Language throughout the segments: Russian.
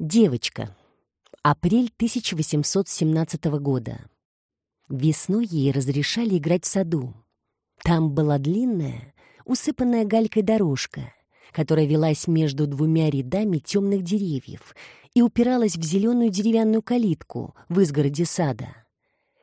Девочка. Апрель 1817 года. Весной ей разрешали играть в саду. Там была длинная, усыпанная галькой дорожка, которая велась между двумя рядами темных деревьев и упиралась в зеленую деревянную калитку в изгороде сада.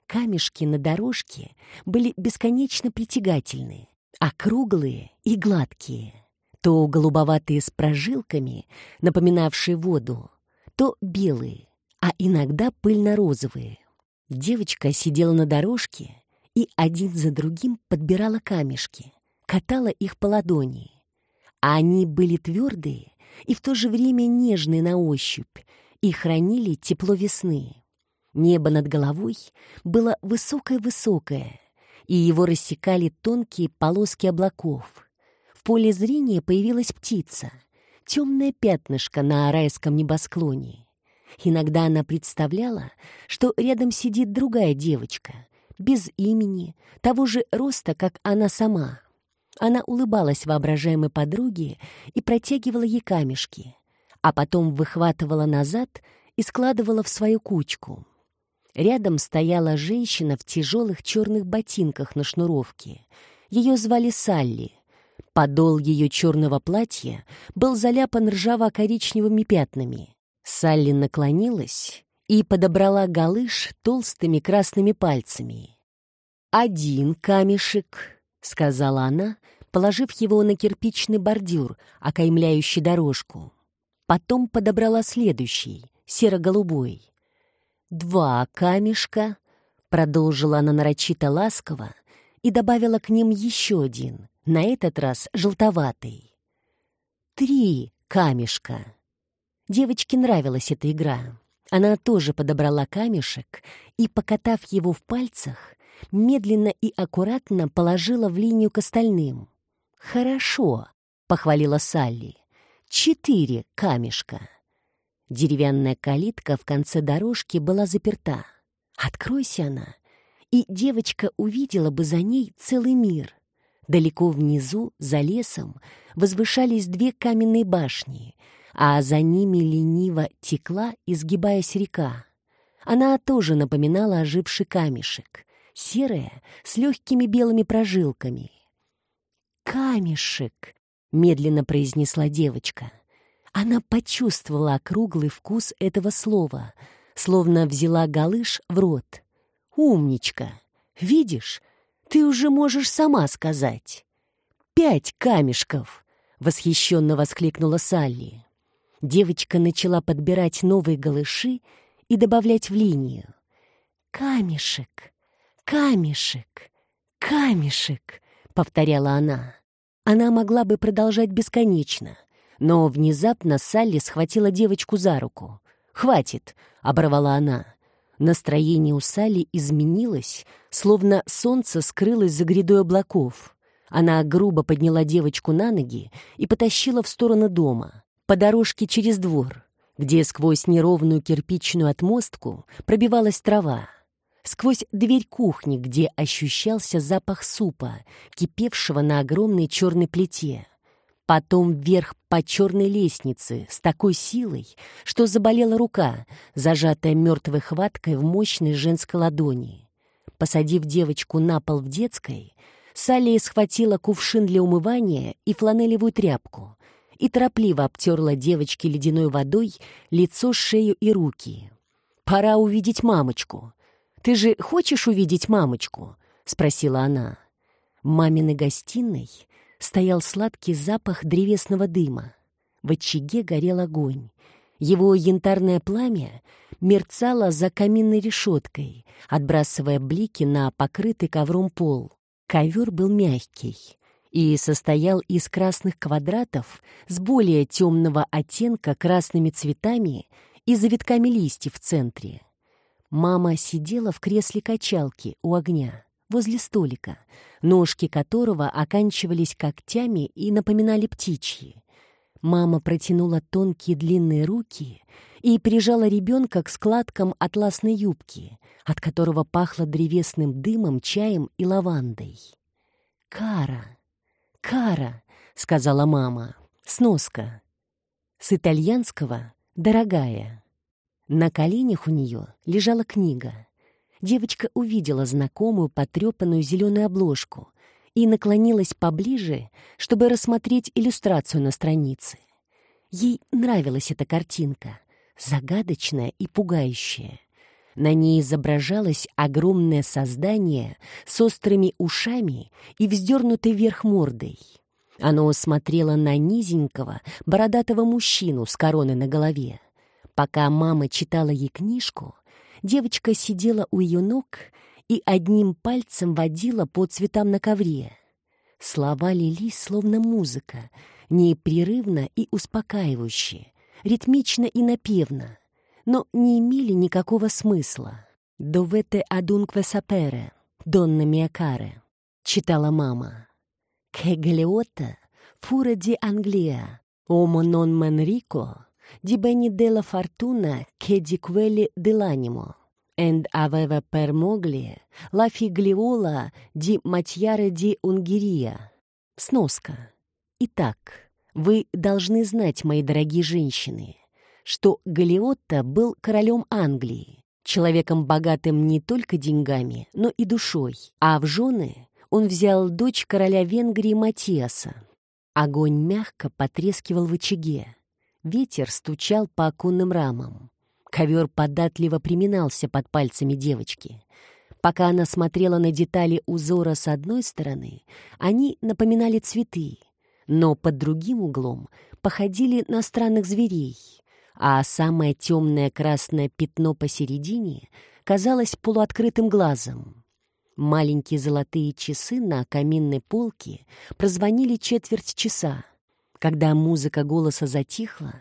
Камешки на дорожке были бесконечно притягательны, округлые и гладкие, то голубоватые с прожилками, напоминавшие воду, то белые, а иногда пыльно-розовые. Девочка сидела на дорожке и один за другим подбирала камешки, катала их по ладони. А они были твердые и в то же время нежные на ощупь и хранили тепло весны. Небо над головой было высокое-высокое, и его рассекали тонкие полоски облаков. В поле зрения появилась птица, темное пятнышко на райском небосклоне. Иногда она представляла, что рядом сидит другая девочка, без имени, того же роста, как она сама. Она улыбалась воображаемой подруге и протягивала ей камешки, а потом выхватывала назад и складывала в свою кучку. Рядом стояла женщина в тяжелых черных ботинках на шнуровке. Ее звали Салли. Подол ее черного платья был заляпан ржаво-коричневыми пятнами. Салли наклонилась и подобрала галыш толстыми красными пальцами. «Один камешек», — сказала она, положив его на кирпичный бордюр, окаймляющий дорожку. Потом подобрала следующий, серо-голубой. «Два камешка», — продолжила она нарочито ласково и добавила к ним еще один, на этот раз желтоватый. «Три камешка». Девочке нравилась эта игра. Она тоже подобрала камешек и, покатав его в пальцах, медленно и аккуратно положила в линию к остальным. «Хорошо», — похвалила Салли. «Четыре камешка». Деревянная калитка в конце дорожки была заперта. Откройся она, и девочка увидела бы за ней целый мир. Далеко внизу, за лесом, возвышались две каменные башни — а за ними лениво текла, изгибаясь река. Она тоже напоминала оживший камешек, серая, с легкими белыми прожилками. «Камешек!» — медленно произнесла девочка. Она почувствовала округлый вкус этого слова, словно взяла галыш в рот. «Умничка! Видишь, ты уже можешь сама сказать!» «Пять камешков!» — восхищенно воскликнула Салли. Девочка начала подбирать новые галыши и добавлять в линию. «Камешек, камешек, камешек», — повторяла она. Она могла бы продолжать бесконечно, но внезапно Салли схватила девочку за руку. «Хватит!» — оборвала она. Настроение у Салли изменилось, словно солнце скрылось за грядой облаков. Она грубо подняла девочку на ноги и потащила в сторону дома по дорожке через двор, где сквозь неровную кирпичную отмостку пробивалась трава, сквозь дверь кухни, где ощущался запах супа, кипевшего на огромной черной плите, потом вверх по черной лестнице с такой силой, что заболела рука, зажатая мертвой хваткой в мощной женской ладони. Посадив девочку на пол в детской, Салли схватила кувшин для умывания и фланелевую тряпку, и торопливо обтерла девочке ледяной водой лицо, шею и руки. «Пора увидеть мамочку. Ты же хочешь увидеть мамочку?» — спросила она. В маминой гостиной стоял сладкий запах древесного дыма. В очаге горел огонь. Его янтарное пламя мерцало за каминной решеткой, отбрасывая блики на покрытый ковром пол. Ковер был мягкий и состоял из красных квадратов с более темного оттенка красными цветами и завитками листьев в центре. Мама сидела в кресле качалки у огня, возле столика, ножки которого оканчивались когтями и напоминали птичьи. Мама протянула тонкие длинные руки и прижала ребенка к складкам атласной юбки, от которого пахло древесным дымом, чаем и лавандой. «Кара!» «Кара», — сказала мама, — «сноска». С итальянского «Дорогая». На коленях у нее лежала книга. Девочка увидела знакомую потрепанную зеленую обложку и наклонилась поближе, чтобы рассмотреть иллюстрацию на странице. Ей нравилась эта картинка, загадочная и пугающая. На ней изображалось огромное создание с острыми ушами и вздернутой вверх мордой. Оно смотрело на низенького, бородатого мужчину с короной на голове. Пока мама читала ей книжку, девочка сидела у ее ног и одним пальцем водила по цветам на ковре. Слова лились, словно музыка, непрерывно и успокаивающе, ритмично и напевно, но не имели никакого смысла. «Довете адункве сапере, донна миакаре», — читала мама. «Che Galeotta fura di Anglia, uomo non manrico, di beni della fortuna che di quelli dell'animo, and aveva per moglie la figliola di Матьяра di Ungheria». Сноска. Итак, вы должны знать, мои дорогие женщины, что Галиотто был королем Англии, человеком богатым не только деньгами, но и душой, а в жены он взял дочь короля Венгрии Матиаса. Огонь мягко потрескивал в очаге. Ветер стучал по оконным рамам. Ковер податливо приминался под пальцами девочки. Пока она смотрела на детали узора с одной стороны, они напоминали цветы, но под другим углом походили на странных зверей, а самое темное красное пятно посередине казалось полуоткрытым глазом. Маленькие золотые часы на каминной полке прозвонили четверть часа. Когда музыка голоса затихла,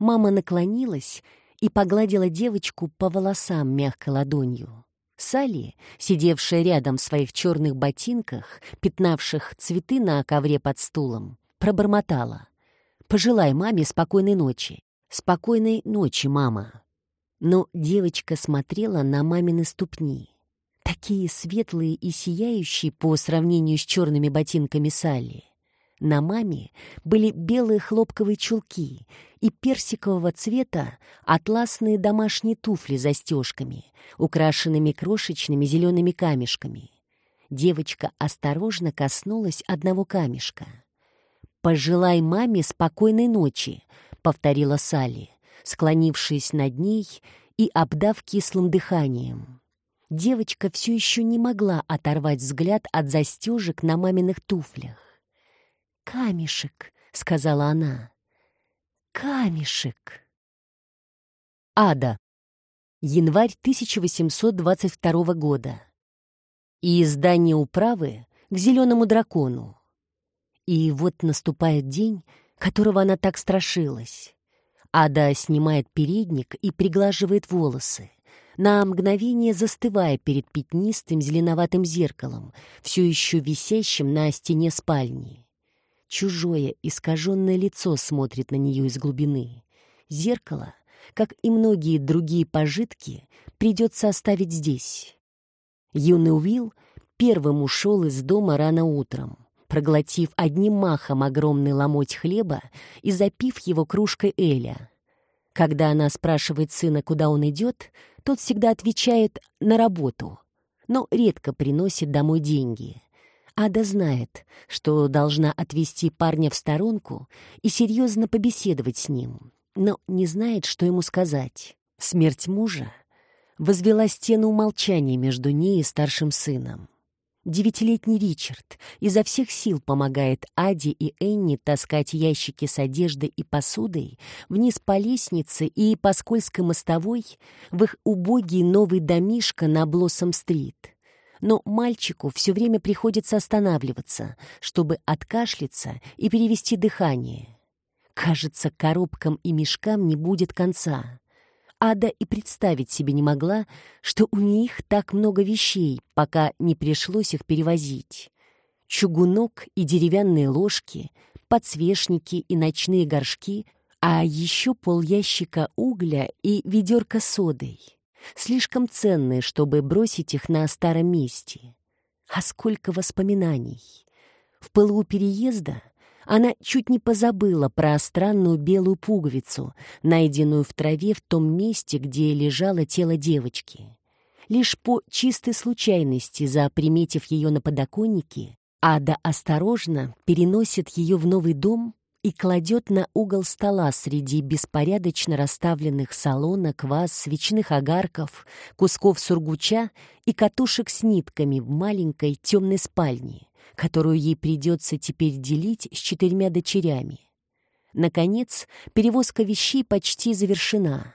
мама наклонилась и погладила девочку по волосам мягкой ладонью. Салли, сидевшая рядом в своих черных ботинках, пятнавших цветы на ковре под стулом, пробормотала. «Пожелай маме спокойной ночи». «Спокойной ночи, мама». Но девочка смотрела на мамины ступни такие светлые и сияющие по сравнению с черными ботинками Салли. На маме были белые хлопковые чулки и персикового цвета атласные домашние туфли застежками, украшенными крошечными зелеными камешками. Девочка осторожно коснулась одного камешка. «Пожелай маме спокойной ночи», — повторила Салли, склонившись над ней и обдав кислым дыханием девочка все еще не могла оторвать взгляд от застежек на маминых туфлях. «Камешек», — сказала она. «Камешек». Ада. Январь 1822 года. И издание управы к зеленому дракону. И вот наступает день, которого она так страшилась. Ада снимает передник и приглаживает волосы на мгновение застывая перед пятнистым зеленоватым зеркалом, все еще висящим на стене спальни. Чужое искаженное лицо смотрит на нее из глубины. Зеркало, как и многие другие пожитки, придется оставить здесь. Юный Уилл первым ушел из дома рано утром, проглотив одним махом огромный ломоть хлеба и запив его кружкой Эля. Когда она спрашивает сына, куда он идет, тот всегда отвечает «на работу», но редко приносит домой деньги. Ада знает, что должна отвести парня в сторонку и серьезно побеседовать с ним, но не знает, что ему сказать. Смерть мужа возвела стену молчания между ней и старшим сыном. Девятилетний Ричард изо всех сил помогает Аде и Энни таскать ящики с одеждой и посудой вниз по лестнице и по скользкой мостовой в их убогий новый домишко на Блоссом-стрит. Но мальчику все время приходится останавливаться, чтобы откашляться и перевести дыхание. Кажется, коробкам и мешкам не будет конца. Ада и представить себе не могла, что у них так много вещей, пока не пришлось их перевозить. Чугунок и деревянные ложки, подсвечники и ночные горшки, а еще полящика угля и ведерко содой. Слишком ценные, чтобы бросить их на старом месте. А сколько воспоминаний! В пылу переезда она чуть не позабыла про странную белую пуговицу, найденную в траве в том месте, где лежало тело девочки. Лишь по чистой случайности, заприметив ее на подоконнике, Ада осторожно переносит ее в новый дом и кладет на угол стола среди беспорядочно расставленных салонок, ваз, свечных огарков, кусков сургуча и катушек с нитками в маленькой темной спальне, которую ей придется теперь делить с четырьмя дочерями. Наконец, перевозка вещей почти завершена.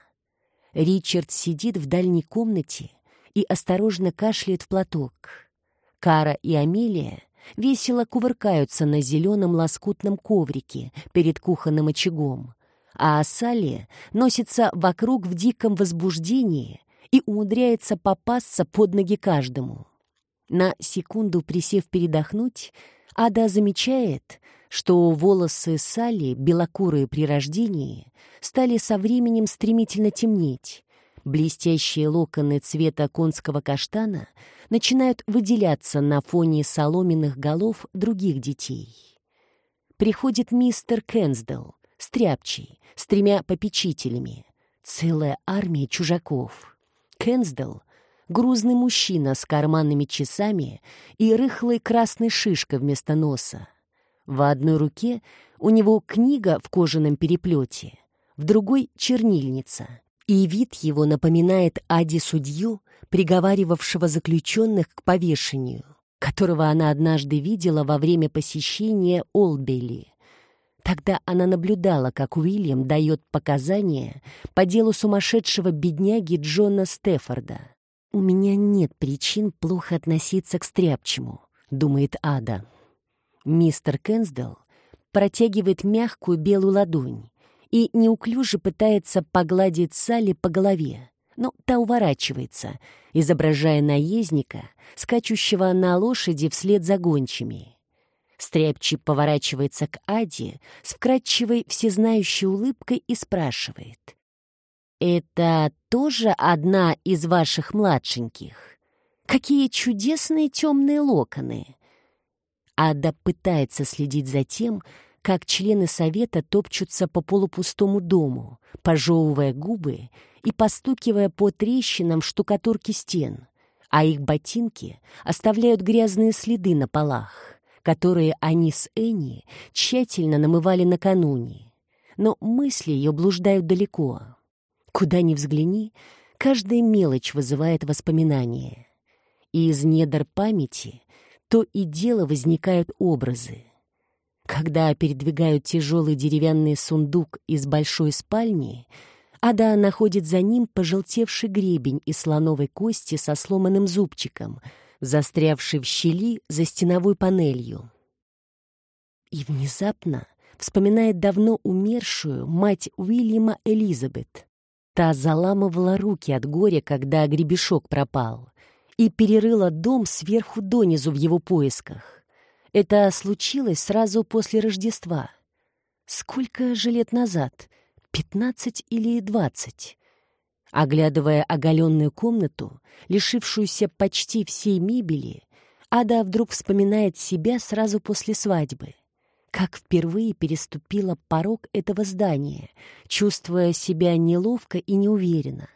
Ричард сидит в дальней комнате и осторожно кашляет в платок. Кара и Амелия весело кувыркаются на зеленом лоскутном коврике перед кухонным очагом, а Салли носится вокруг в диком возбуждении и умудряется попасться под ноги каждому. На секунду присев передохнуть, Ада замечает, что волосы Салли, белокурые при рождении, стали со временем стремительно темнеть, Блестящие локоны цвета конского каштана начинают выделяться на фоне соломенных голов других детей. Приходит мистер Кенсдел, стряпчий, с тремя попечителями, целая армия чужаков. Кенсдел — грузный мужчина с карманными часами и рыхлой красной шишкой вместо носа. В одной руке у него книга в кожаном переплете, в другой — чернильница, и вид его напоминает Ади судью, приговаривавшего заключенных к повешению, которого она однажды видела во время посещения Олбели. Тогда она наблюдала, как Уильям дает показания по делу сумасшедшего бедняги Джона Стефорда. «У меня нет причин плохо относиться к стряпчему», — думает Ада. Мистер Кенсдел протягивает мягкую белую ладонь, и неуклюже пытается погладить Салли по голове, но та уворачивается, изображая наездника, скачущего на лошади вслед за гончими. Стряпчий поворачивается к Аде с вкрадчивой всезнающей улыбкой и спрашивает. «Это тоже одна из ваших младшеньких? Какие чудесные темные локоны!» Ада пытается следить за тем, как члены совета топчутся по полупустому дому, пожевывая губы и постукивая по трещинам штукатурки стен, а их ботинки оставляют грязные следы на полах, которые они с Энни тщательно намывали накануне. Но мысли ее блуждают далеко. Куда ни взгляни, каждая мелочь вызывает воспоминания. И из недр памяти то и дело возникают образы — когда передвигают тяжелый деревянный сундук из большой спальни, Ада находит за ним пожелтевший гребень из слоновой кости со сломанным зубчиком, застрявший в щели за стеновой панелью. И внезапно вспоминает давно умершую мать Уильяма Элизабет. Та заламывала руки от горя, когда гребешок пропал, и перерыла дом сверху донизу в его поисках. Это случилось сразу после Рождества. Сколько же лет назад? Пятнадцать или двадцать? Оглядывая оголенную комнату, лишившуюся почти всей мебели, Ада вдруг вспоминает себя сразу после свадьбы. Как впервые переступила порог этого здания, чувствуя себя неловко и неуверенно.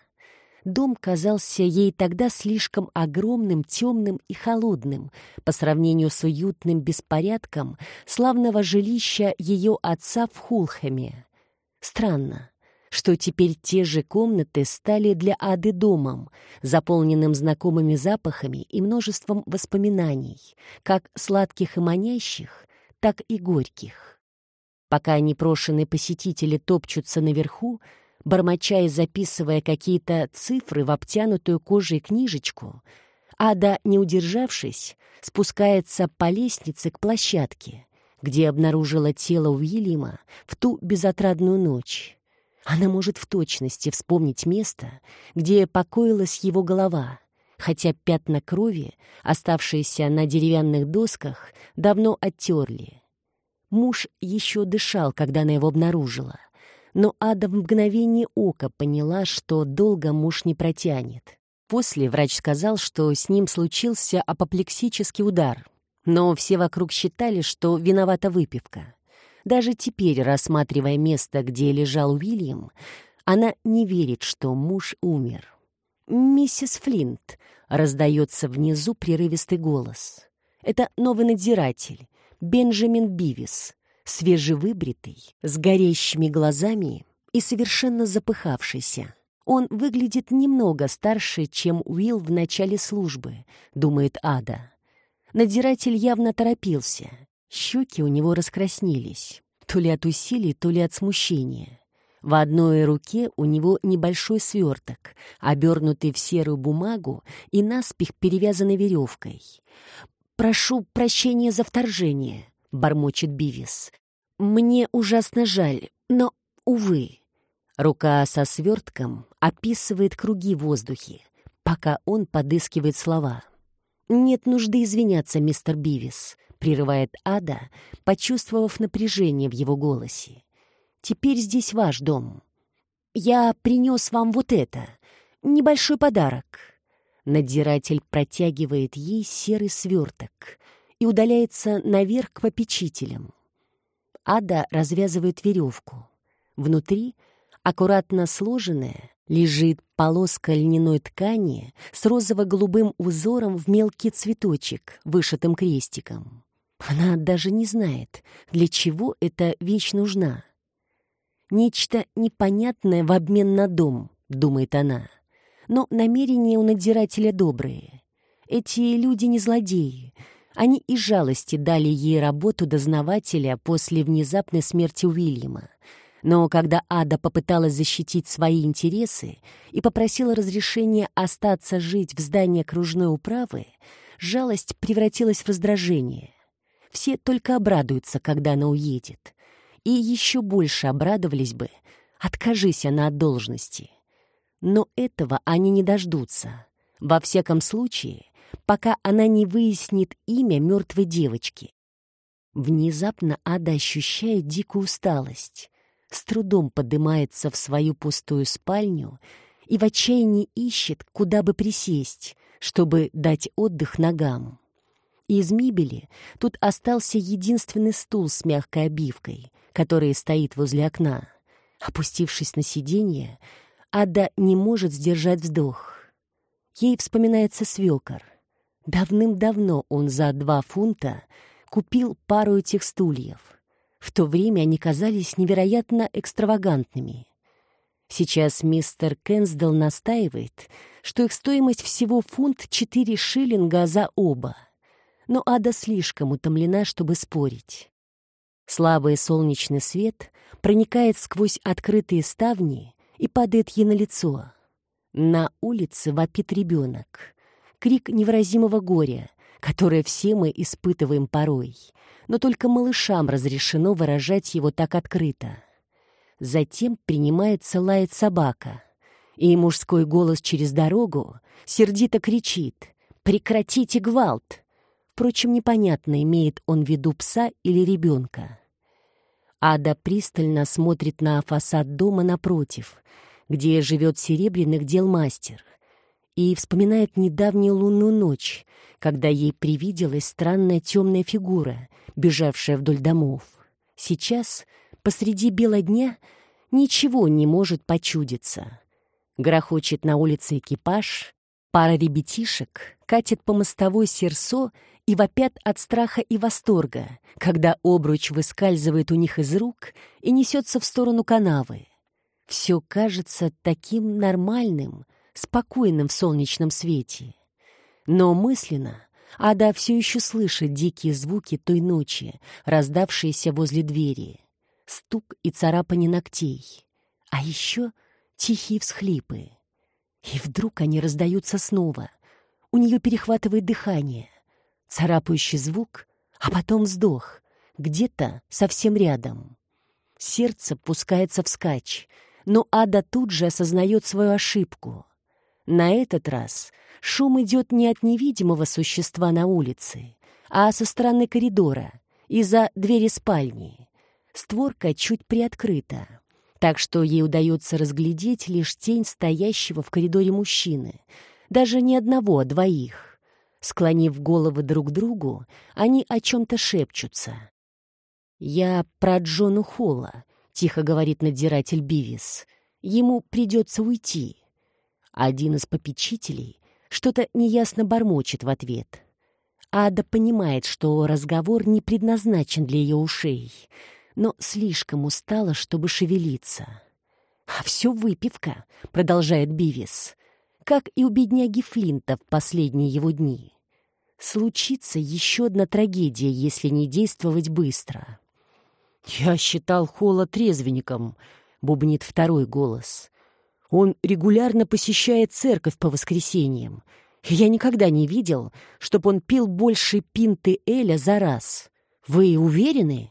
Дом казался ей тогда слишком огромным, темным и холодным по сравнению с уютным беспорядком славного жилища ее отца в Хулхэме. Странно, что теперь те же комнаты стали для Ады домом, заполненным знакомыми запахами и множеством воспоминаний, как сладких и манящих, так и горьких. Пока непрошенные посетители топчутся наверху, бормоча и записывая какие-то цифры в обтянутую кожей книжечку, Ада, не удержавшись, спускается по лестнице к площадке, где обнаружила тело Уильяма в ту безотрадную ночь. Она может в точности вспомнить место, где покоилась его голова, хотя пятна крови, оставшиеся на деревянных досках, давно оттерли. Муж еще дышал, когда она его обнаружила — но Ада в мгновение ока поняла, что долго муж не протянет. После врач сказал, что с ним случился апоплексический удар, но все вокруг считали, что виновата выпивка. Даже теперь, рассматривая место, где лежал Уильям, она не верит, что муж умер. «Миссис Флинт», — раздается внизу прерывистый голос. Это новый надзиратель, Бенджамин Бивис, свежевыбритый, с горящими глазами и совершенно запыхавшийся. Он выглядит немного старше, чем Уилл в начале службы, думает Ада. Надзиратель явно торопился. Щеки у него раскраснелись, то ли от усилий, то ли от смущения. В одной руке у него небольшой сверток, обернутый в серую бумагу и наспех перевязанный веревкой. «Прошу прощения за вторжение», — бормочет Бивис. «Мне ужасно жаль, но, увы». Рука со свертком описывает круги в воздухе, пока он подыскивает слова. «Нет нужды извиняться, мистер Бивис», — прерывает Ада, почувствовав напряжение в его голосе. «Теперь здесь ваш дом. Я принес вам вот это, небольшой подарок». Надзиратель протягивает ей серый сверток и удаляется наверх к попечителям. Ада развязывает веревку. Внутри, аккуратно сложенная, лежит полоска льняной ткани с розово-голубым узором в мелкий цветочек, вышитым крестиком. Она даже не знает, для чего эта вещь нужна. «Нечто непонятное в обмен на дом», — думает она но намерения у надзирателя добрые. Эти люди не злодеи. Они из жалости дали ей работу дознавателя после внезапной смерти Уильяма. Но когда Ада попыталась защитить свои интересы и попросила разрешения остаться жить в здании окружной управы, жалость превратилась в раздражение. Все только обрадуются, когда она уедет. И еще больше обрадовались бы, откажись она от должности. Но этого они не дождутся. Во всяком случае, пока она не выяснит имя мертвой девочки. Внезапно Ада ощущает дикую усталость, с трудом поднимается в свою пустую спальню и в отчаянии ищет, куда бы присесть, чтобы дать отдых ногам. Из мебели тут остался единственный стул с мягкой обивкой, который стоит возле окна. Опустившись на сиденье, Ада не может сдержать вздох. Ей вспоминается свекор. Давным-давно он за два фунта купил пару этих стульев. В то время они казались невероятно экстравагантными. Сейчас мистер Кенсдал настаивает, что их стоимость всего фунт четыре шиллинга за оба. Но Ада слишком утомлена, чтобы спорить. Слабый солнечный свет проникает сквозь открытые ставни и падает ей на лицо. На улице вопит ребенок. Крик невыразимого горя, которое все мы испытываем порой, но только малышам разрешено выражать его так открыто. Затем принимается лаять собака, и мужской голос через дорогу сердито кричит «Прекратите гвалт!» Впрочем, непонятно, имеет он в виду пса или ребенка. Ада пристально смотрит на фасад дома напротив, где живет серебряных дел мастер, и вспоминает недавнюю лунную ночь, когда ей привиделась странная темная фигура, бежавшая вдоль домов. Сейчас, посреди бела дня, ничего не может почудиться. Грохочет на улице экипаж, пара ребятишек катит по мостовой серсо и вопят от страха и восторга, когда обруч выскальзывает у них из рук и несется в сторону канавы. Все кажется таким нормальным, спокойным в солнечном свете. Но мысленно Ада все еще слышит дикие звуки той ночи, раздавшиеся возле двери. Стук и царапание ногтей. А еще тихие всхлипы. И вдруг они раздаются снова. У нее перехватывает дыхание царапающий звук, а потом вздох, где-то совсем рядом. Сердце пускается вскачь, но Ада тут же осознает свою ошибку. На этот раз шум идет не от невидимого существа на улице, а со стороны коридора, из-за двери спальни. Створка чуть приоткрыта, так что ей удается разглядеть лишь тень стоящего в коридоре мужчины, даже не одного, а двоих. Склонив головы друг к другу, они о чем-то шепчутся. «Я про Джону Холла», — тихо говорит надзиратель Бивис. «Ему придется уйти». Один из попечителей что-то неясно бормочет в ответ. Ада понимает, что разговор не предназначен для ее ушей, но слишком устала, чтобы шевелиться. «А все выпивка», — продолжает Бивис, как и у бедняги Флинта в последние его дни. Случится еще одна трагедия, если не действовать быстро. «Я считал Холла трезвенником», — бубнит второй голос. «Он регулярно посещает церковь по воскресеньям. Я никогда не видел, чтобы он пил больше пинты Эля за раз. Вы уверены?»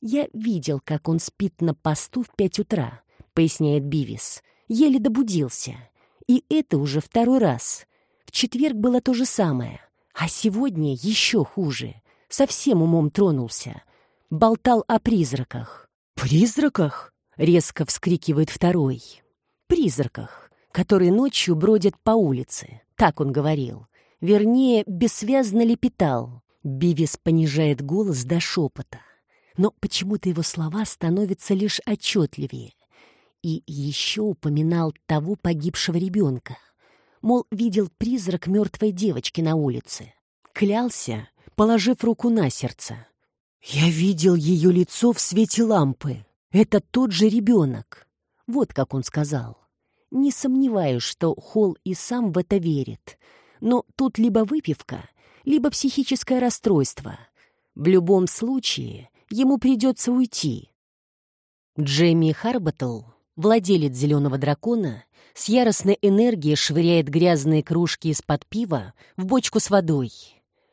«Я видел, как он спит на посту в пять утра», — поясняет Бивис. «Еле добудился. И это уже второй раз. В четверг было то же самое. А сегодня еще хуже. Совсем умом тронулся. Болтал о призраках. «Призраках?» — резко вскрикивает второй. «Призраках, которые ночью бродят по улице», — так он говорил. Вернее, бессвязно лепетал. Бивис понижает голос до шепота. Но почему-то его слова становятся лишь отчетливее. И еще упоминал того погибшего ребенка — мол, видел призрак мертвой девочки на улице. Клялся, положив руку на сердце. «Я видел ее лицо в свете лампы. Это тот же ребенок». Вот как он сказал. Не сомневаюсь, что Холл и сам в это верит. Но тут либо выпивка, либо психическое расстройство. В любом случае, ему придется уйти. Джейми Харбатл, владелец «Зеленого дракона», с яростной энергией швыряет грязные кружки из-под пива в бочку с водой.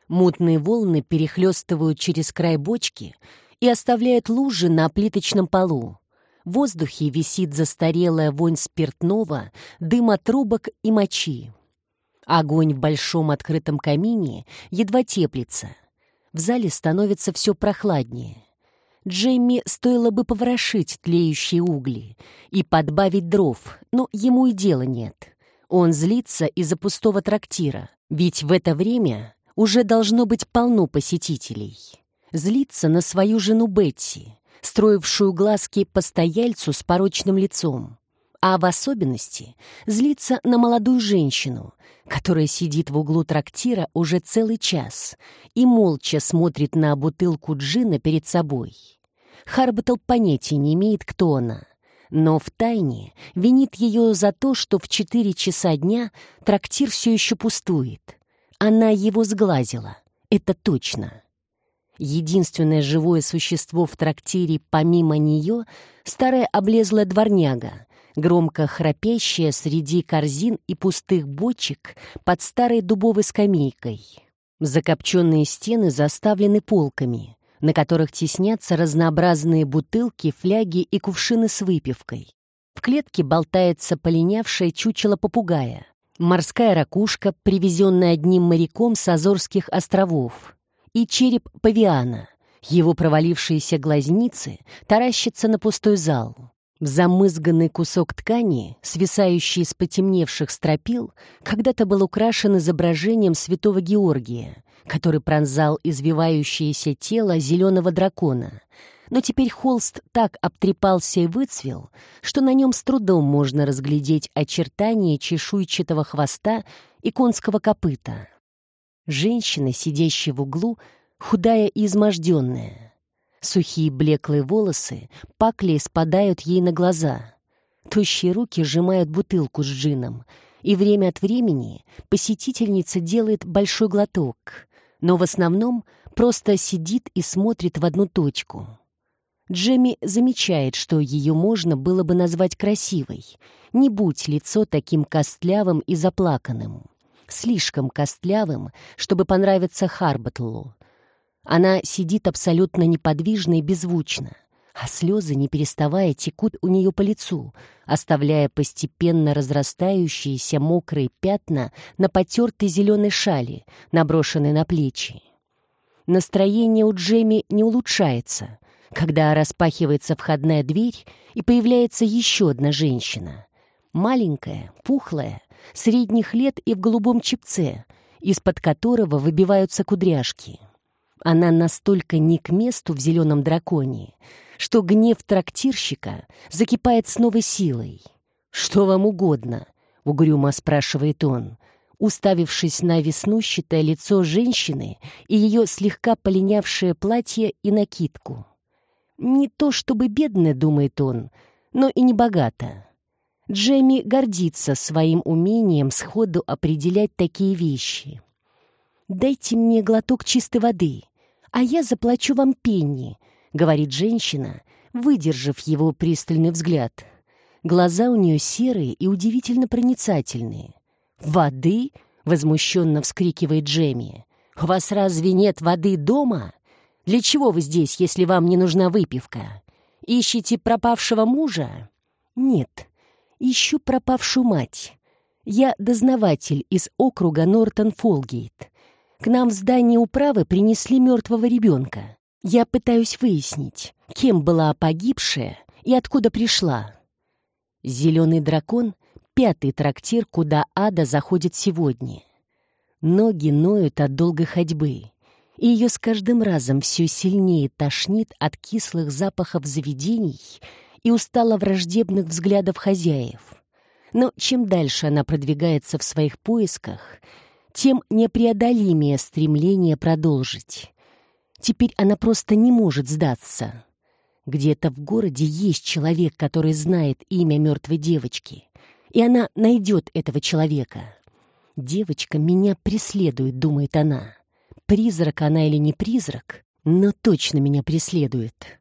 Мутные волны перехлестывают через край бочки и оставляют лужи на плиточном полу. В воздухе висит застарелая вонь спиртного, дыма трубок и мочи. Огонь в большом открытом камине едва теплится. В зале становится все прохладнее. Джейми стоило бы поворошить тлеющие угли и подбавить дров, но ему и дела нет. Он злится из-за пустого трактира, ведь в это время уже должно быть полно посетителей. Злится на свою жену Бетси, строившую глазки постояльцу с порочным лицом. А в особенности злится на молодую женщину, которая сидит в углу трактира уже целый час и молча смотрит на бутылку джина перед собой. Харбатл понятия не имеет, кто она, но втайне винит ее за то, что в четыре часа дня трактир все еще пустует. Она его сглазила, это точно. Единственное живое существо в трактире помимо нее — старая облезлая дворняга, громко храпящая среди корзин и пустых бочек под старой дубовой скамейкой. Закопченные стены заставлены полками, на которых теснятся разнообразные бутылки, фляги и кувшины с выпивкой. В клетке болтается полинявшее чучело попугая, морская ракушка, привезенная одним моряком с Азорских островов, и череп павиана. Его провалившиеся глазницы таращатся на пустой зал. Замызганный кусок ткани, свисающий с потемневших стропил, когда-то был украшен изображением святого Георгия, который пронзал извивающееся тело зеленого дракона. Но теперь холст так обтрепался и выцвел, что на нем с трудом можно разглядеть очертания чешуйчатого хвоста и конского копыта. Женщина, сидящая в углу, худая и изможденная — Сухие блеклые волосы пакли спадают ей на глаза. Тощие руки сжимают бутылку с джином, и время от времени посетительница делает большой глоток, но в основном просто сидит и смотрит в одну точку. Джемми замечает, что ее можно было бы назвать красивой, не будь лицо таким костлявым и заплаканным. Слишком костлявым, чтобы понравиться Харбатлу, она сидит абсолютно неподвижно и беззвучно, а слезы, не переставая, текут у нее по лицу, оставляя постепенно разрастающиеся мокрые пятна на потертой зеленой шали, наброшенной на плечи. Настроение у Джеми не улучшается, когда распахивается входная дверь и появляется еще одна женщина. Маленькая, пухлая, средних лет и в голубом чепце, из-под которого выбиваются кудряшки — Она настолько не к месту в «Зеленом драконе», что гнев трактирщика закипает с новой силой. «Что вам угодно?» — угрюмо спрашивает он, уставившись на веснущатое лицо женщины и ее слегка полинявшее платье и накидку. Не то чтобы бедная, думает он, но и не богата. Джемми гордится своим умением сходу определять такие вещи. «Дайте мне глоток чистой воды, а я заплачу вам пенни», — говорит женщина, выдержав его пристальный взгляд. Глаза у нее серые и удивительно проницательные. «Воды?» — возмущенно вскрикивает Джемми. «У вас разве нет воды дома? Для чего вы здесь, если вам не нужна выпивка? Ищете пропавшего мужа?» «Нет, ищу пропавшую мать. Я дознаватель из округа Нортон-Фолгейт. К нам в здание управы принесли мертвого ребенка. Я пытаюсь выяснить, кем была погибшая и откуда пришла». «Зеленый дракон» — пятый трактир, куда Ада заходит сегодня. Ноги ноют от долгой ходьбы и ее с каждым разом все сильнее тошнит от кислых запахов заведений и устало враждебных взглядов хозяев. Но чем дальше она продвигается в своих поисках, тем непреодолимее стремление продолжить. Теперь она просто не может сдаться. Где-то в городе есть человек, который знает имя мертвой девочки, и она найдет этого человека. «Девочка меня преследует», — думает она. Призрак она или не призрак, но точно меня преследует.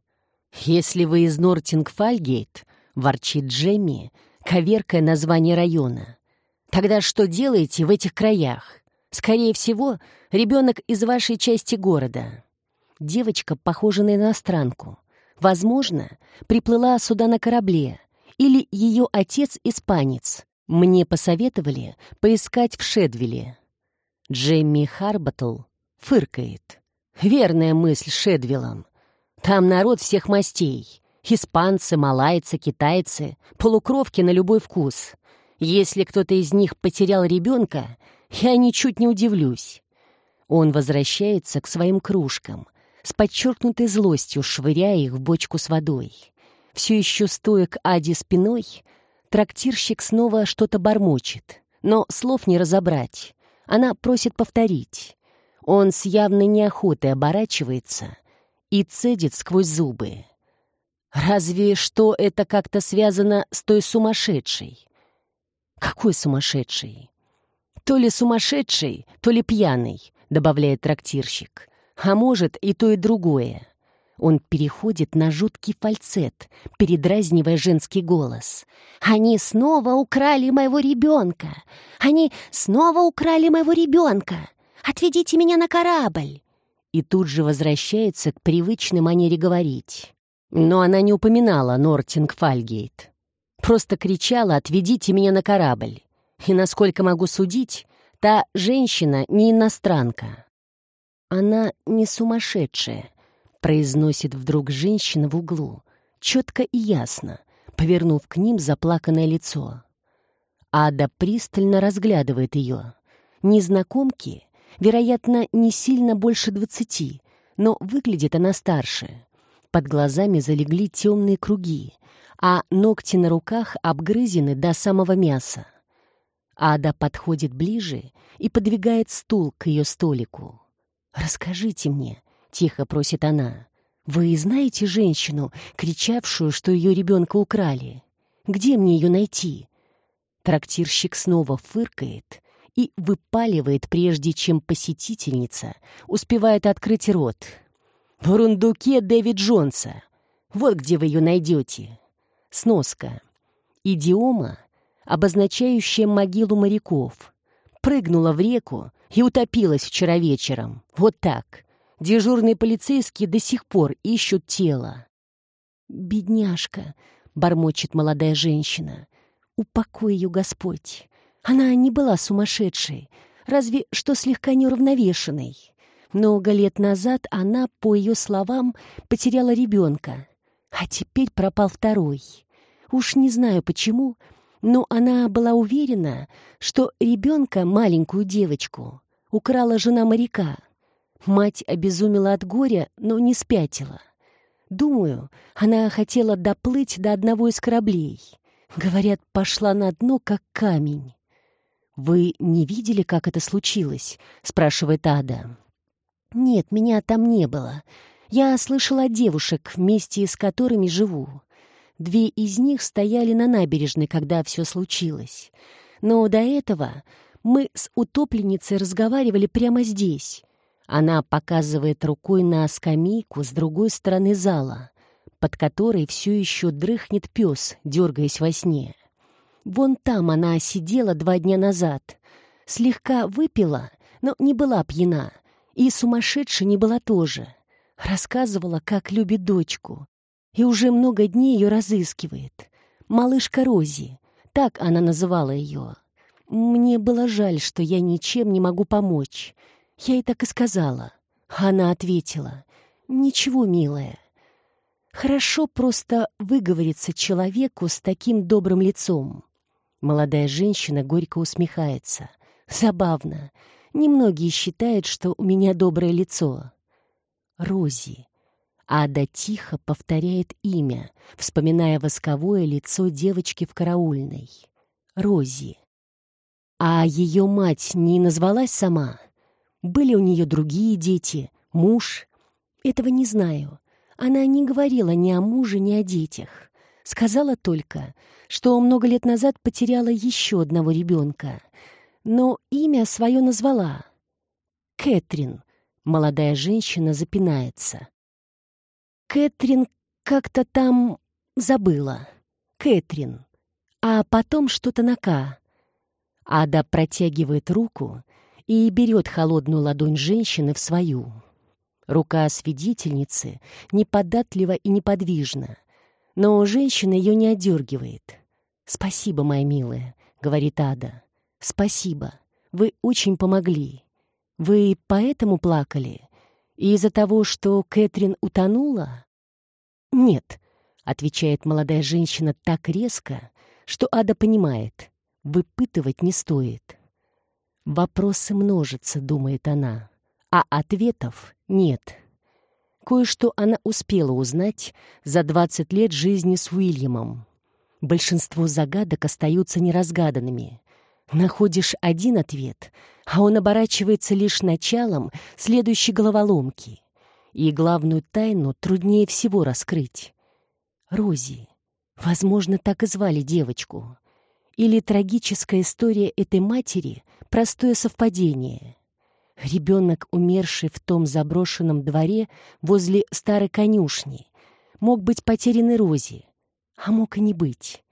«Если вы из Нортинг-Фальгейт», — ворчит Джемми, коверкая название района, «тогда что делаете в этих краях? Скорее всего, ребенок из вашей части города». Девочка похожа на иностранку. Возможно, приплыла сюда на корабле, или ее отец испанец. Мне посоветовали поискать в Шедвилле. Джемми Харбатл Фыркает. Верная мысль Шедвиллом. Там народ всех мастей. Испанцы, малайцы, китайцы, полукровки на любой вкус. Если кто-то из них потерял ребенка, я ничуть не удивлюсь. Он возвращается к своим кружкам, с подчеркнутой злостью швыряя их в бочку с водой. Все еще стоя к Аде спиной, трактирщик снова что-то бормочет, но слов не разобрать. Она просит повторить. Он с явной неохотой оборачивается и цедит сквозь зубы. Разве что это как-то связано с той сумасшедшей? Какой сумасшедшей? То ли сумасшедший, то ли пьяный, добавляет трактирщик. А может и то, и другое. Он переходит на жуткий фальцет, передразнивая женский голос. «Они снова украли моего ребенка! Они снова украли моего ребенка! Отведите меня на корабль!» И тут же возвращается к привычной манере говорить. Но она не упоминала Нортинг Фальгейт. Просто кричала «Отведите меня на корабль!» И, насколько могу судить, та женщина не иностранка. «Она не сумасшедшая», — произносит вдруг женщина в углу, четко и ясно, повернув к ним заплаканное лицо. Ада пристально разглядывает ее. Незнакомки Вероятно, не сильно больше двадцати, но выглядит она старше. Под глазами залегли темные круги, а ногти на руках обгрызены до самого мяса. Ада подходит ближе и подвигает стул к ее столику. «Расскажите мне», — тихо просит она, — «вы знаете женщину, кричавшую, что ее ребенка украли? Где мне ее найти?» Трактирщик снова фыркает и выпаливает, прежде чем посетительница успевает открыть рот. В рундуке Дэвид Джонса. Вот где вы ее найдете. Сноска. Идиома, обозначающая могилу моряков. Прыгнула в реку и утопилась вчера вечером. Вот так. Дежурные полицейские до сих пор ищут тело. «Бедняжка», — бормочет молодая женщина, — «упокой ее Господь». Она не была сумасшедшей, разве что слегка неуравновешенной. Много лет назад она, по ее словам, потеряла ребенка, а теперь пропал второй. Уж не знаю почему, но она была уверена, что ребенка, маленькую девочку, украла жена моряка. Мать обезумела от горя, но не спятила. Думаю, она хотела доплыть до одного из кораблей. Говорят, пошла на дно, как камень. «Вы не видели, как это случилось?» — спрашивает Ада. «Нет, меня там не было. Я слышала девушек, вместе с которыми живу. Две из них стояли на набережной, когда все случилось. Но до этого мы с утопленницей разговаривали прямо здесь. Она показывает рукой на скамейку с другой стороны зала, под которой все еще дрыхнет пес, дергаясь во сне. Вон там она сидела два дня назад. Слегка выпила, но не была пьяна. И сумасшедшей не была тоже. Рассказывала, как любит дочку. И уже много дней ее разыскивает. Малышка Рози. Так она называла ее. Мне было жаль, что я ничем не могу помочь. Я ей так и сказала. Она ответила. «Ничего, милая. Хорошо просто выговориться человеку с таким добрым лицом». Молодая женщина горько усмехается. «Забавно. Немногие считают, что у меня доброе лицо». «Рози». Ада тихо повторяет имя, вспоминая восковое лицо девочки в караульной. «Рози». А ее мать не назвалась сама? Были у нее другие дети, муж? Этого не знаю. Она не говорила ни о муже, ни о детях. Сказала только, что много лет назад потеряла еще одного ребенка. Но имя свое назвала. Кэтрин. Молодая женщина запинается. Кэтрин как-то там забыла. Кэтрин. А потом что-то на «К». Ада протягивает руку и берет холодную ладонь женщины в свою. Рука свидетельницы неподатлива и неподвижна, но женщина ее не отдергивает. «Спасибо, моя милая», — говорит Ада. «Спасибо. Вы очень помогли. Вы поэтому плакали? Из-за того, что Кэтрин утонула?» «Нет», — отвечает молодая женщина так резко, что Ада понимает выпытывать не стоит. Вопросы множатся, думает она, а ответов нет. Кое-что она успела узнать за 20 лет жизни с Уильямом. Большинство загадок остаются неразгаданными. Находишь один ответ, а он оборачивается лишь началом следующей головоломки. И главную тайну труднее всего раскрыть. Рози. Возможно, так и звали девочку. Или трагическая история этой матери — простое совпадение. Ребенок, умерший в том заброшенном дворе возле старой конюшни, мог быть потерянной Рози, а мог и не быть.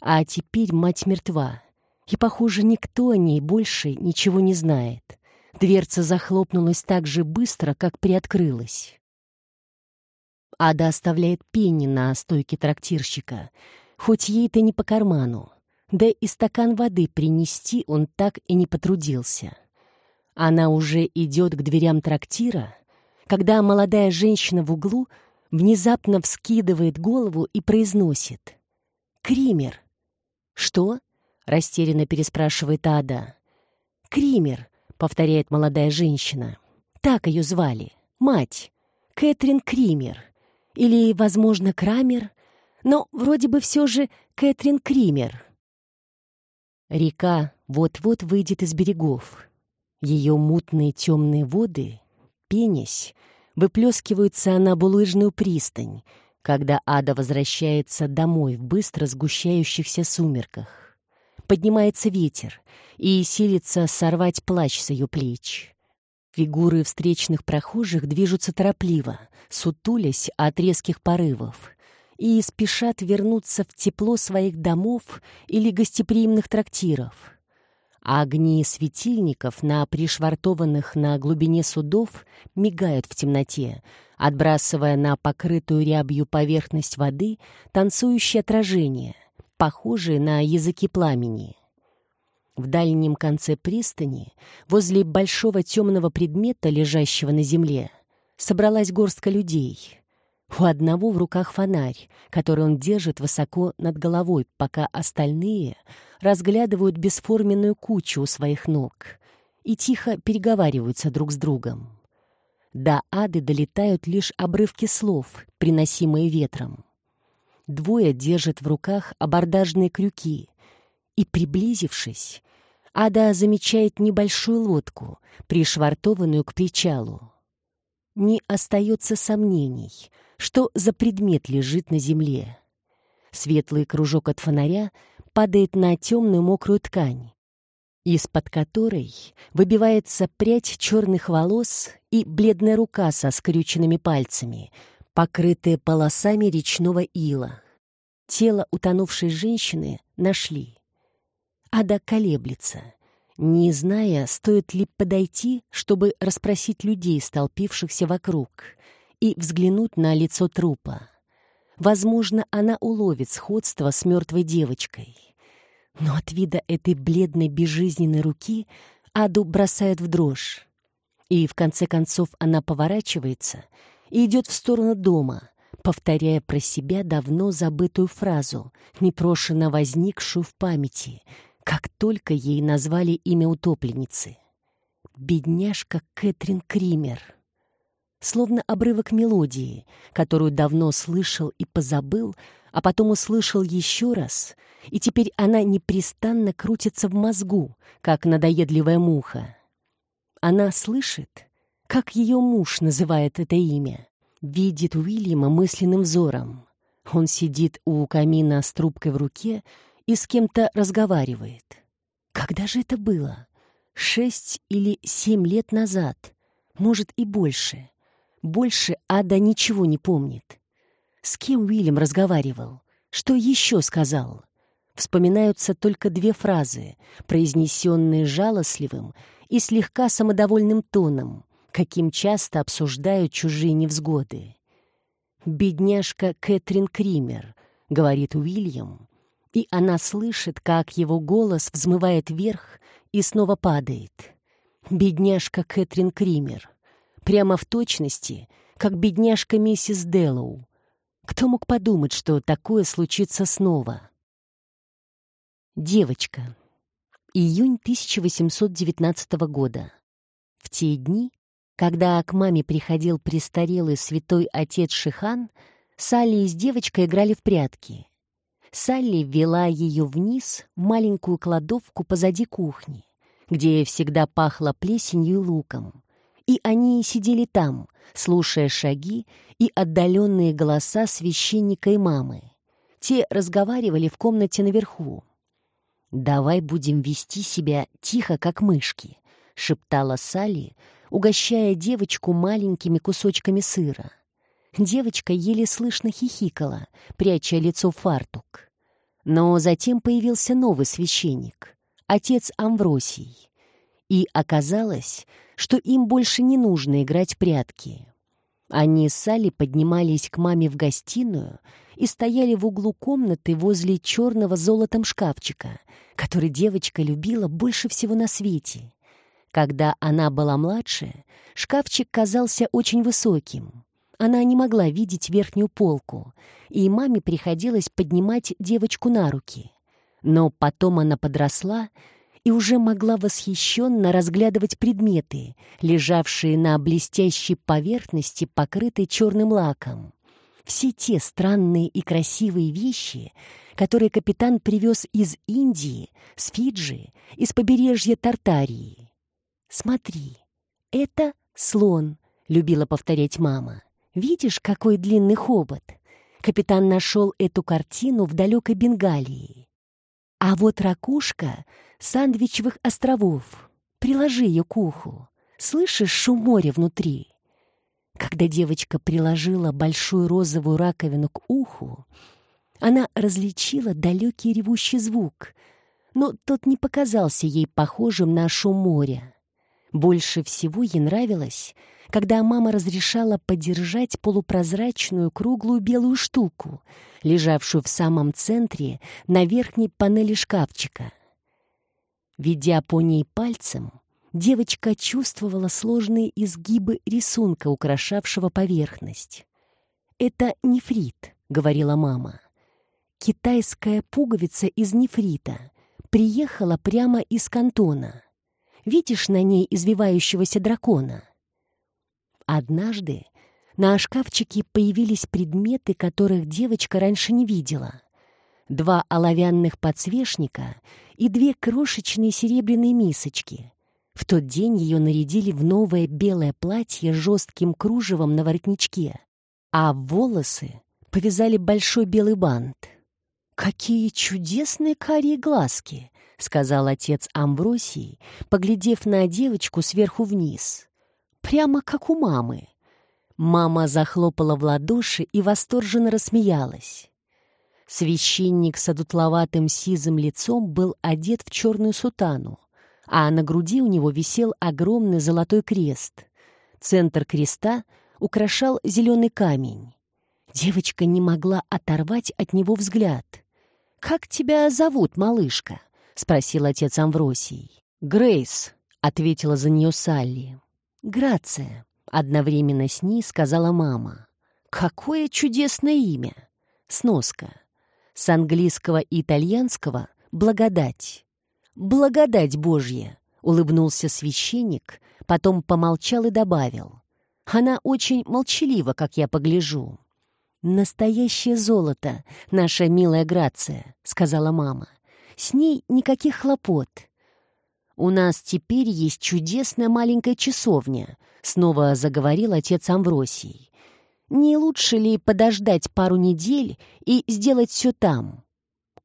А теперь мать мертва, и, похоже, никто о ней больше ничего не знает. Дверца захлопнулась так же быстро, как приоткрылась. Ада оставляет пенни на стойке трактирщика, хоть ей-то не по карману да и стакан воды принести он так и не потрудился. Она уже идет к дверям трактира, когда молодая женщина в углу внезапно вскидывает голову и произносит «Кример». «Что?» — растерянно переспрашивает Ада. «Кример», — повторяет молодая женщина. «Так ее звали. Мать. Кэтрин Кример. Или, возможно, Крамер. Но вроде бы все же Кэтрин Кример». Река вот-вот выйдет из берегов. Ее мутные темные воды, пенясь, выплескиваются на булыжную пристань, когда Ада возвращается домой в быстро сгущающихся сумерках. Поднимается ветер и силится сорвать плащ с ее плеч. Фигуры встречных прохожих движутся торопливо, сутулясь от резких порывов, и спешат вернуться в тепло своих домов или гостеприимных трактиров. А огни светильников на пришвартованных на глубине судов мигают в темноте, отбрасывая на покрытую рябью поверхность воды танцующие отражения, похожие на языки пламени. В дальнем конце пристани, возле большого темного предмета, лежащего на земле, собралась горстка людей — у одного в руках фонарь, который он держит высоко над головой, пока остальные разглядывают бесформенную кучу у своих ног и тихо переговариваются друг с другом. До ады долетают лишь обрывки слов, приносимые ветром. Двое держат в руках абордажные крюки, и, приблизившись, Ада замечает небольшую лодку, пришвартованную к причалу. Не остается сомнений, что за предмет лежит на земле. Светлый кружок от фонаря падает на темную мокрую ткань, из-под которой выбивается прядь черных волос и бледная рука со скрюченными пальцами, покрытая полосами речного ила. Тело утонувшей женщины нашли. Ада колеблется, не зная, стоит ли подойти, чтобы расспросить людей, столпившихся вокруг, и взглянуть на лицо трупа. Возможно, она уловит сходство с мертвой девочкой. Но от вида этой бледной безжизненной руки Аду бросает в дрожь. И в конце концов она поворачивается и идет в сторону дома, повторяя про себя давно забытую фразу, непрошено возникшую в памяти, как только ей назвали имя утопленницы. «Бедняжка Кэтрин Кример» словно обрывок мелодии, которую давно слышал и позабыл, а потом услышал еще раз, и теперь она непрестанно крутится в мозгу, как надоедливая муха. Она слышит, как ее муж называет это имя, видит Уильяма мысленным взором. Он сидит у камина с трубкой в руке и с кем-то разговаривает. Когда же это было? Шесть или семь лет назад, может и больше. Больше Ада ничего не помнит. С кем Уильям разговаривал? Что еще сказал? Вспоминаются только две фразы, произнесенные жалостливым и слегка самодовольным тоном, каким часто обсуждают чужие невзгоды. «Бедняжка Кэтрин Кример», — говорит Уильям, и она слышит, как его голос взмывает вверх и снова падает. «Бедняжка Кэтрин Кример», прямо в точности, как бедняжка миссис Деллоу. Кто мог подумать, что такое случится снова? Девочка. Июнь 1819 года. В те дни, когда к маме приходил престарелый святой отец Шихан, Салли с девочкой играли в прятки. Салли вела ее вниз в маленькую кладовку позади кухни, где всегда пахло плесенью и луком и они сидели там, слушая шаги и отдаленные голоса священника и мамы. Те разговаривали в комнате наверху. «Давай будем вести себя тихо, как мышки», — шептала Салли, угощая девочку маленькими кусочками сыра. Девочка еле слышно хихикала, пряча лицо в фартук. Но затем появился новый священник, отец Амвросий. И оказалось, что им больше не нужно играть прятки. Они с Салли поднимались к маме в гостиную и стояли в углу комнаты возле черного золотом шкафчика, который девочка любила больше всего на свете. Когда она была младше, шкафчик казался очень высоким. Она не могла видеть верхнюю полку, и маме приходилось поднимать девочку на руки. Но потом она подросла и уже могла восхищенно разглядывать предметы, лежавшие на блестящей поверхности, покрытой черным лаком. Все те странные и красивые вещи, которые капитан привез из Индии, с Фиджи, из побережья Тартарии. «Смотри, это слон», — любила повторять мама. «Видишь, какой длинный хобот?» Капитан нашел эту картину в далекой Бенгалии. А вот ракушка Сандвичевых островов. Приложи ее к уху. Слышишь шум моря внутри? Когда девочка приложила большую розовую раковину к уху, она различила далекий ревущий звук, но тот не показался ей похожим на шум моря. Больше всего ей нравилось, когда мама разрешала подержать полупрозрачную круглую белую штуку, лежавшую в самом центре на верхней панели шкафчика. Ведя по ней пальцем, девочка чувствовала сложные изгибы рисунка, украшавшего поверхность. «Это нефрит», — говорила мама. «Китайская пуговица из нефрита приехала прямо из кантона. Видишь на ней извивающегося дракона?» Однажды на шкафчике появились предметы, которых девочка раньше не видела. Два оловянных подсвечника и две крошечные серебряные мисочки. В тот день ее нарядили в новое белое платье с жестким кружевом на воротничке, а в волосы повязали большой белый бант. «Какие чудесные карие глазки!» — сказал отец Амбросий, поглядев на девочку сверху вниз. «Прямо как у мамы». Мама захлопала в ладоши и восторженно рассмеялась. Священник с одутловатым сизым лицом был одет в черную сутану, а на груди у него висел огромный золотой крест. Центр креста украшал зеленый камень. Девочка не могла оторвать от него взгляд. «Как тебя зовут, малышка?» — спросил отец Амвросий. «Грейс», — ответила за нее Салли. «Грация», — одновременно с ней сказала мама. «Какое чудесное имя!» Сноска. С английского и итальянского «благодать». «Благодать Божья!» — улыбнулся священник, потом помолчал и добавил. «Она очень молчалива, как я погляжу». «Настоящее золото, наша милая Грация», — сказала мама. «С ней никаких хлопот». «У нас теперь есть чудесная маленькая часовня», — снова заговорил отец Амвросий. «Не лучше ли подождать пару недель и сделать все там?»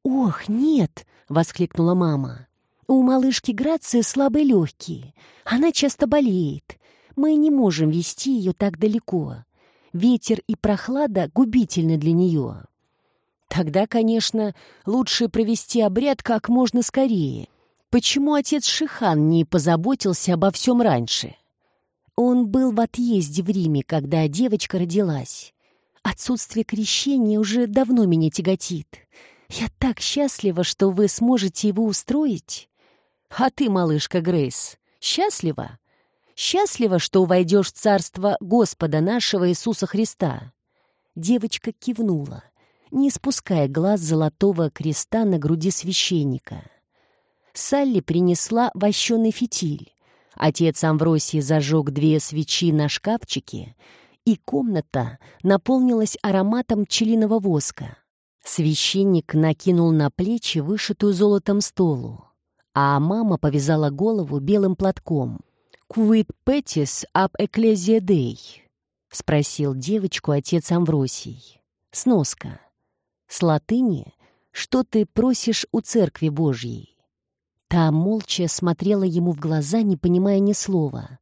«Ох, нет!» — воскликнула мама. У малышки Грации слабые легкие. Она часто болеет. Мы не можем вести ее так далеко. Ветер и прохлада губительны для нее. Тогда, конечно, лучше провести обряд как можно скорее. Почему отец Шихан не позаботился обо всем раньше? Он был в отъезде в Риме, когда девочка родилась. Отсутствие крещения уже давно меня тяготит. Я так счастлива, что вы сможете его устроить. А ты, малышка Грейс, счастлива? Счастлива, что войдешь в царство Господа нашего Иисуса Христа?» Девочка кивнула, не спуская глаз золотого креста на груди священника. Салли принесла вощеный фитиль. Отец Амвросий зажег две свечи на шкафчике, и комната наполнилась ароматом пчелиного воска. Священник накинул на плечи вышитую золотом столу а мама повязала голову белым платком. «Quid petis ab ecclesia dei?» — спросил девочку отец Амвросий. Сноска. С латыни «Что ты просишь у Церкви Божьей?» Та молча смотрела ему в глаза, не понимая ни слова.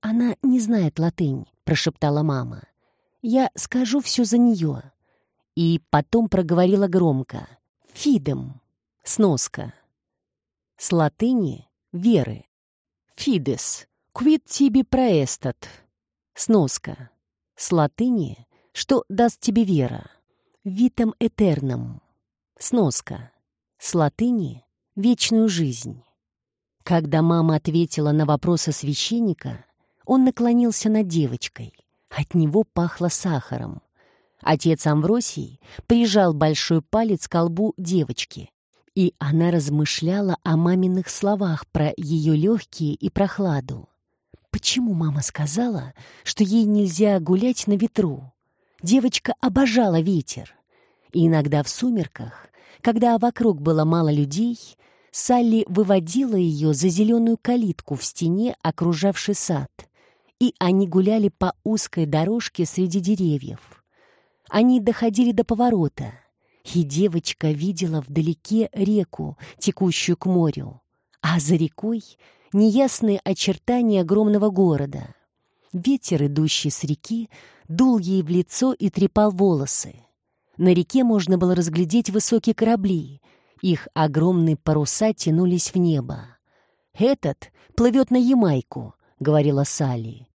«Она не знает латынь», — прошептала мама. «Я скажу все за нее». И потом проговорила громко. «Фидем». Сноска. С латыни — веры. Фидес. Quid tibi praestat. Сноска. С латыни — что даст тебе вера. Витам этерном. Сноска. С латыни — вечную жизнь. Когда мама ответила на вопросы священника, он наклонился над девочкой. От него пахло сахаром. Отец Амвросий прижал большой палец к колбу девочки, и она размышляла о маминых словах про ее легкие и прохладу. Почему мама сказала, что ей нельзя гулять на ветру? Девочка обожала ветер. И иногда в сумерках, когда вокруг было мало людей, Салли выводила ее за зеленую калитку в стене, окружавший сад, и они гуляли по узкой дорожке среди деревьев. Они доходили до поворота — и девочка видела вдалеке реку, текущую к морю, а за рекой неясные очертания огромного города. Ветер, идущий с реки, дул ей в лицо и трепал волосы. На реке можно было разглядеть высокие корабли. Их огромные паруса тянулись в небо. «Этот плывет на Ямайку», — говорила Салли.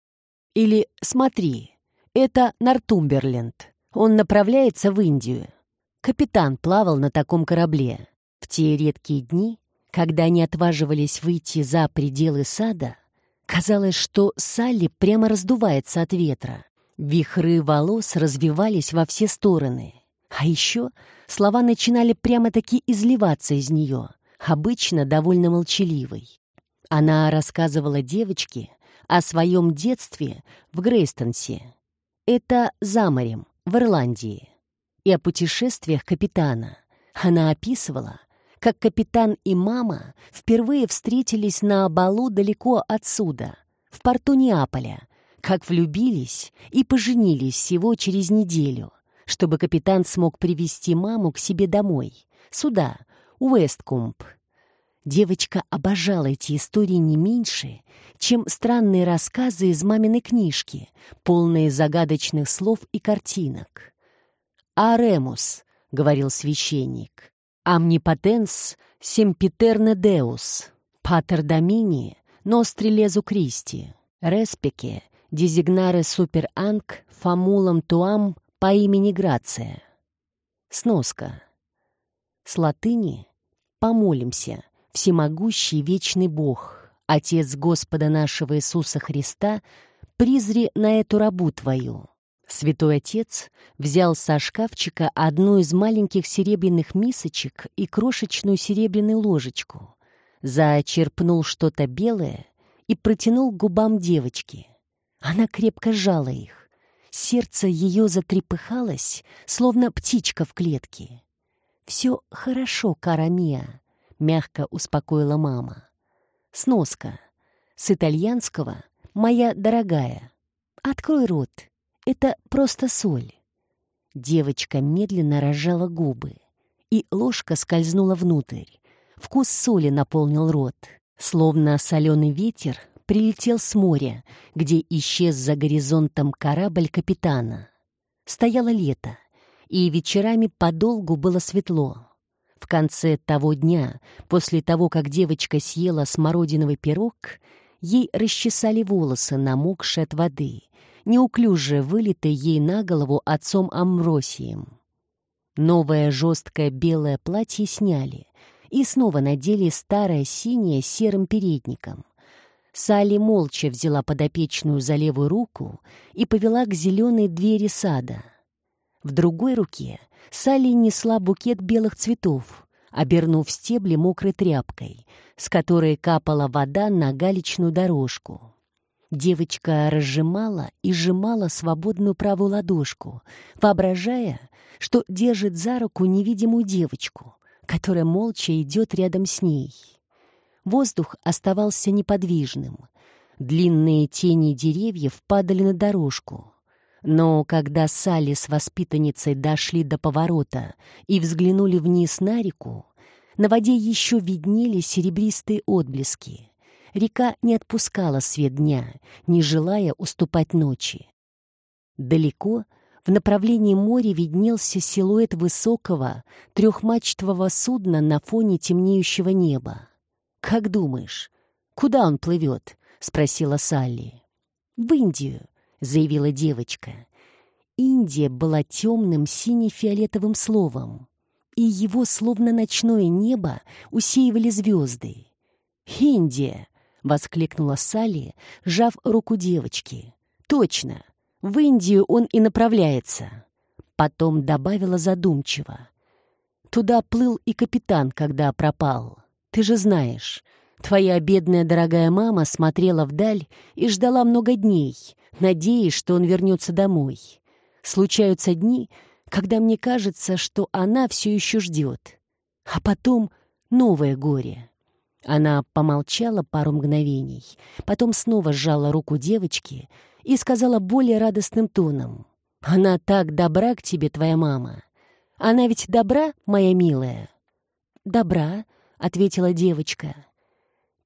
«Или смотри, это Нортумберленд. Он направляется в Индию». Капитан плавал на таком корабле. В те редкие дни, когда они отваживались выйти за пределы сада, казалось, что Салли прямо раздувается от ветра. Вихры волос развивались во все стороны. А еще слова начинали прямо-таки изливаться из нее, обычно довольно молчаливой. Она рассказывала девочке о своем детстве в Грейстонсе. Это за морем, в Ирландии. И о путешествиях капитана. Она описывала, как капитан и мама впервые встретились на балу далеко отсюда, в порту Неаполя, как влюбились и поженились всего через неделю, чтобы капитан смог привести маму к себе домой, сюда, Уэсткумп. Девочка обожала эти истории не меньше, чем странные рассказы из маминой книжки, полные загадочных слов и картинок. «Аремус», — говорил священник, «амнипотенс семпитерне деус, патер домини, ностри лезу Кристи, респеке, дезигнаре супер анг, фамулам туам по имени Грация». Сноска. С латыни «помолимся», всемогущий вечный Бог, Отец Господа нашего Иисуса Христа, призри на эту рабу твою. Святой Отец взял со шкафчика одну из маленьких серебряных мисочек и крошечную серебряную ложечку, зачерпнул что-то белое и протянул к губам девочки. Она крепко сжала их. Сердце ее затрепыхалось, словно птичка в клетке. «Все хорошо, Карамия», мягко успокоила мама. Сноска. С итальянского «Моя дорогая». Открой рот. Это просто соль. Девочка медленно разжала губы, и ложка скользнула внутрь. Вкус соли наполнил рот. Словно соленый ветер прилетел с моря, где исчез за горизонтом корабль капитана. Стояло лето, и вечерами подолгу было светло. В конце того дня, после того, как девочка съела смородиновый пирог, ей расчесали волосы, намокшие от воды, неуклюже вылитые ей на голову отцом Амвросием. Новое жесткое белое платье сняли и снова надели старое синее с серым передником. Салли молча взяла подопечную за левую руку и повела к зеленой двери сада. В другой руке Салли несла букет белых цветов, обернув стебли мокрой тряпкой, с которой капала вода на галечную дорожку. Девочка разжимала и сжимала свободную правую ладошку, воображая, что держит за руку невидимую девочку, которая молча идет рядом с ней. Воздух оставался неподвижным. Длинные тени деревьев падали на дорожку. Но когда Салли с воспитанницей дошли до поворота и взглянули вниз на реку, на воде еще виднелись серебристые отблески. Река не отпускала свет дня, не желая уступать ночи. Далеко, в направлении моря, виднелся силуэт высокого трехмачтового судна на фоне темнеющего неба. «Как думаешь, куда он плывет?» — спросила Салли. «В Индию», — заявила девочка. Индия была темным сине-фиолетовым словом, и его, словно ночное небо, усеивали звезды. «Индия!» — воскликнула Салли, сжав руку девочки. «Точно! В Индию он и направляется!» Потом добавила задумчиво. «Туда плыл и капитан, когда пропал. Ты же знаешь, твоя бедная дорогая мама смотрела вдаль и ждала много дней, надеясь, что он вернется домой. Случаются дни, когда мне кажется, что она все еще ждет. А потом новое горе. Она помолчала пару мгновений, потом снова сжала руку девочки и сказала более радостным тоном. «Она так добра к тебе, твоя мама. Она ведь добра, моя милая?» «Добра», — ответила девочка.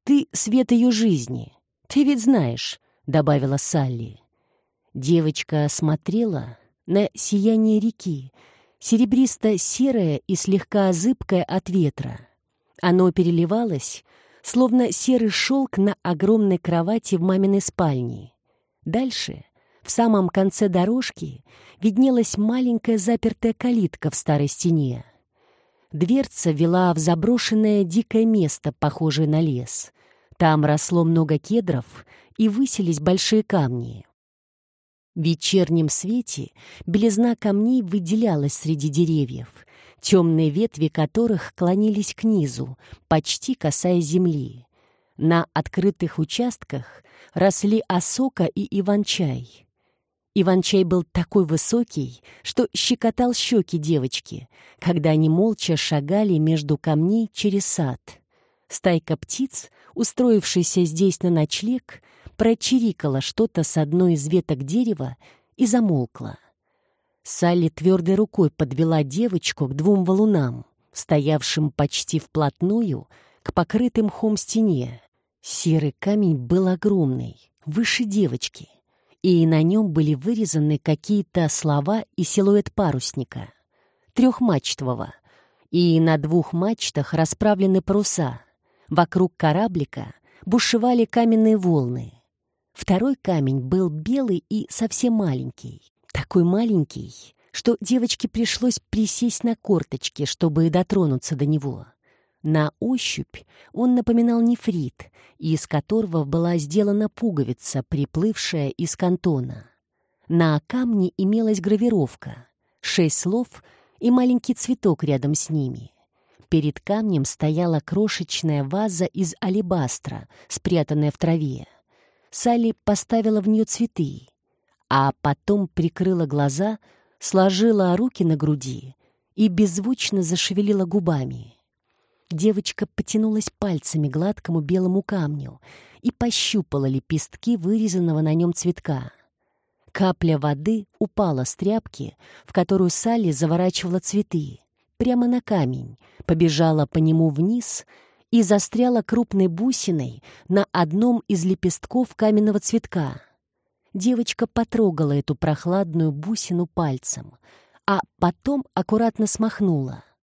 «Ты свет ее жизни. Ты ведь знаешь», — добавила Салли. Девочка смотрела на сияние реки, серебристо-серое и слегка зыбкое от ветра. Оно переливалось, словно серый шелк на огромной кровати в маминой спальне. Дальше, в самом конце дорожки, виднелась маленькая запертая калитка в старой стене. Дверца вела в заброшенное дикое место, похожее на лес. Там росло много кедров и высились большие камни. В вечернем свете белизна камней выделялась среди деревьев, темные ветви которых клонились к низу, почти касаясь земли. На открытых участках росли осока и иван-чай. Иван-чай был такой высокий, что щекотал щеки девочки, когда они молча шагали между камней через сад. Стайка птиц, устроившаяся здесь на ночлег, прочирикала что-то с одной из веток дерева и замолкла. Салли твердой рукой подвела девочку к двум валунам, стоявшим почти вплотную к покрытым мхом стене. Серый камень был огромный, выше девочки, и на нем были вырезаны какие-то слова и силуэт парусника, трехмачтового, и на двух мачтах расправлены паруса. Вокруг кораблика бушевали каменные волны. Второй камень был белый и совсем маленький. Такой маленький, что девочке пришлось присесть на корточки, чтобы дотронуться до него. На ощупь он напоминал нефрит, из которого была сделана пуговица, приплывшая из кантона. На камне имелась гравировка, шесть слов и маленький цветок рядом с ними. Перед камнем стояла крошечная ваза из алебастра, спрятанная в траве. Салли поставила в нее цветы, а потом прикрыла глаза, сложила руки на груди и беззвучно зашевелила губами. Девочка потянулась пальцами к гладкому белому камню и пощупала лепестки вырезанного на нем цветка. Капля воды упала с тряпки, в которую Салли заворачивала цветы, прямо на камень, побежала по нему вниз и застряла крупной бусиной на одном из лепестков каменного цветка. Девочка потрогала эту прохладную бусину пальцем, а потом аккуратно смахнула —